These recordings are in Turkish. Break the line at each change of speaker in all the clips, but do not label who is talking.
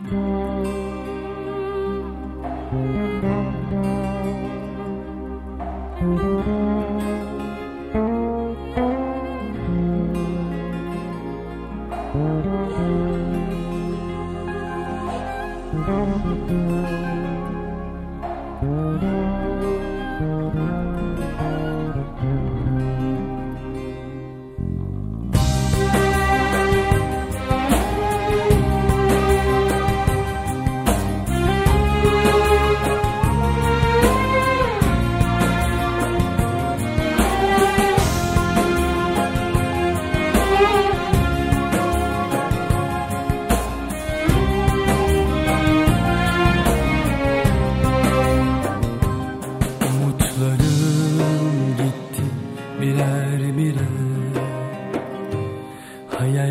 Umutlarım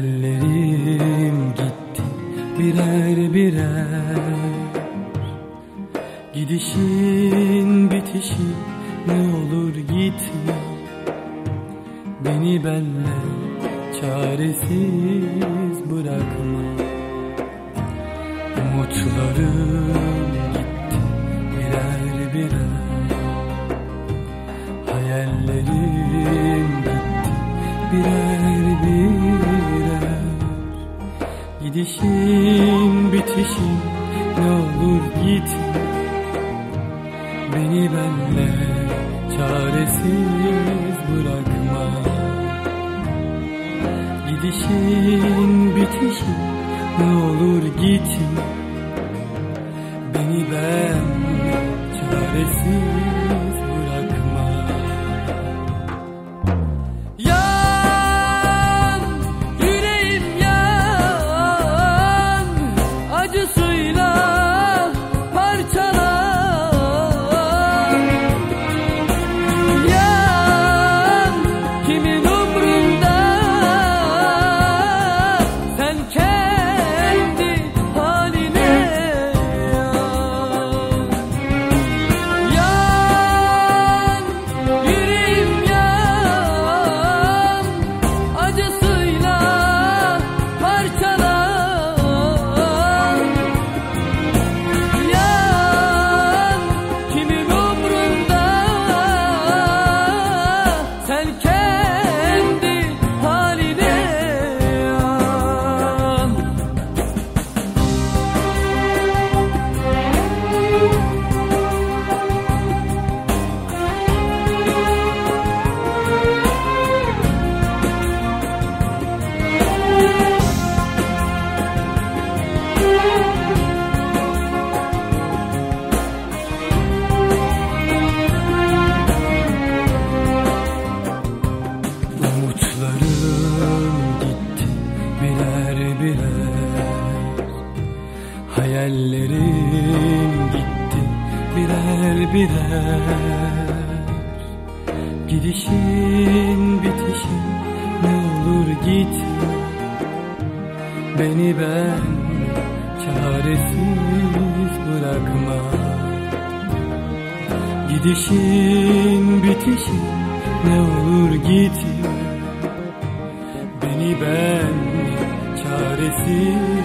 Hayallerim gitti birer birer. Gidişin bitişin ne olur gitme. Beni benle çaresiz bırakma. Umutlarım Gidişin bitişin ne olur gitme Beni benle çaresiz bırakma. Gidişin bitişin ne olur gitme Beni benle çaresiz Hayallerim gitti birer birer. Gidişin bitişin ne olur gitme Beni ben çaresiz bırakma. Gidişin bitişin ne olur gitme Beni ben çaresiz